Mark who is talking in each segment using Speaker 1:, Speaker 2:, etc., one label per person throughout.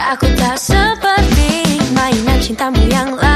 Speaker 1: Aku tak seperti mainan cintamu yang lain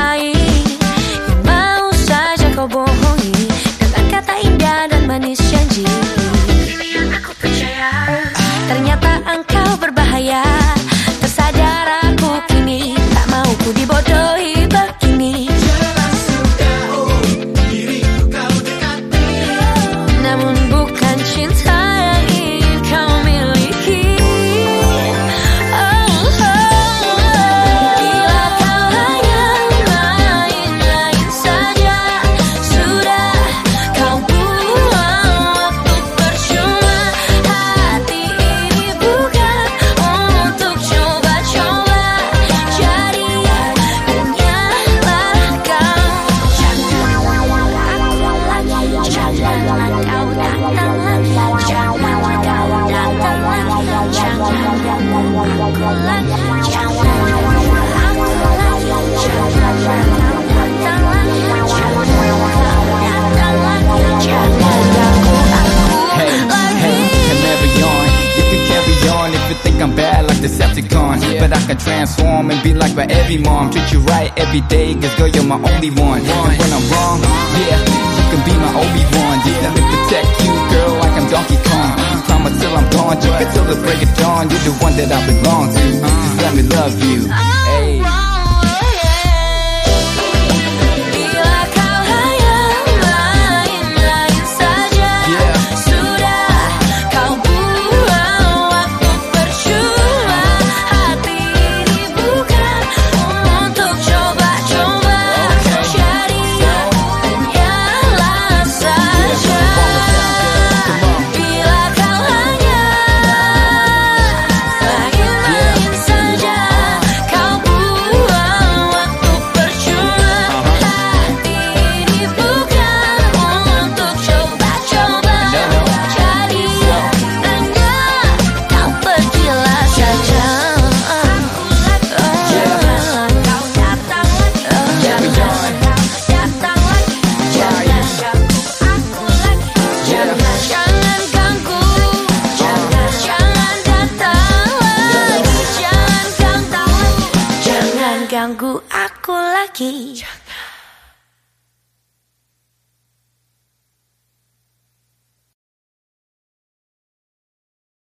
Speaker 2: think I'm bad like Decepticon. But I can transform and be like my every mom. Treat you right every day, cause girl, you're my only one. And when I'm wrong, yeah, you can be my Obi-Wan. Yeah, me protect you, girl, like I'm Donkey Kong. Promise till I'm gone, it till the break of. You're the one that I belong to. Just let me love you.
Speaker 1: Oh, hey. Ganggu aku lagi